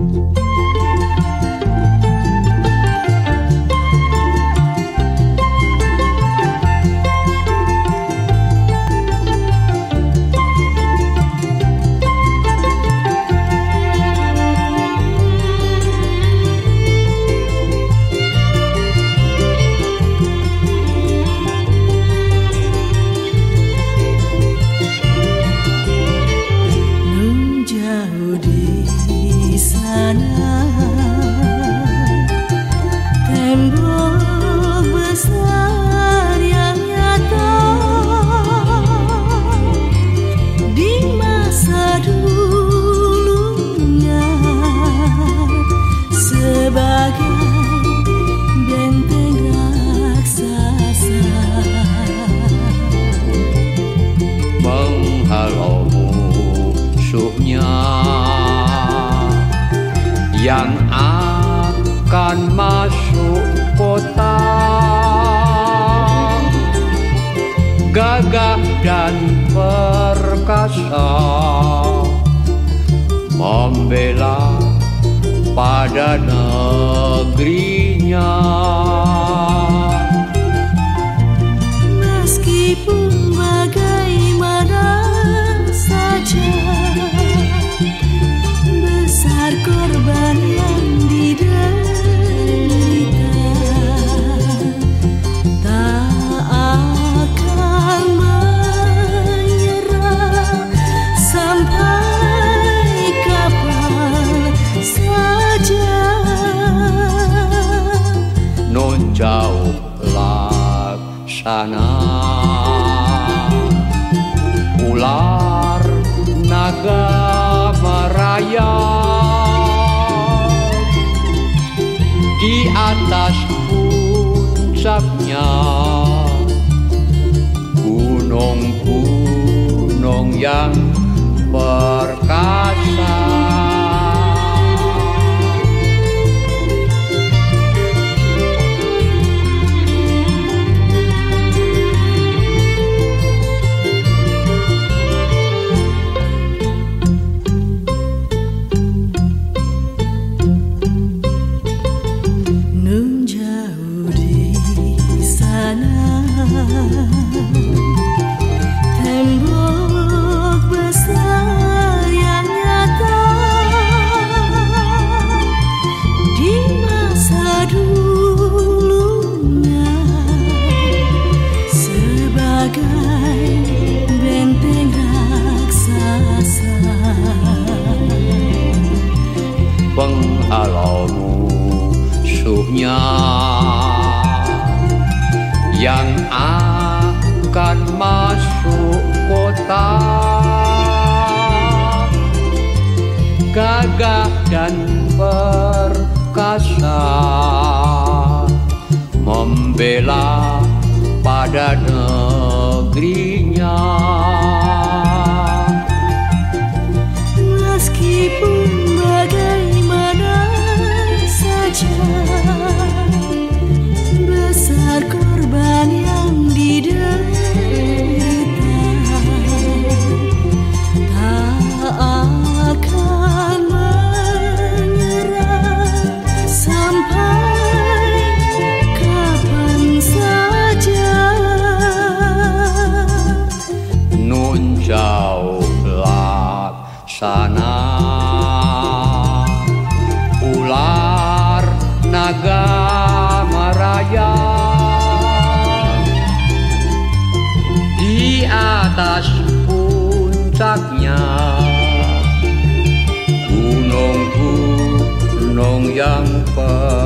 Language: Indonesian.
yang akan masuk kota. Gagah dan perkasa membela pada negerinya laksana ular naga merayap di atas puncaknya gunung-gunung yang perkasa penghalau musuhnya yang akan masuk kota gagah dan perkasa membela pada negerinya atas puncaknya. Gunung-gunung yang perkasa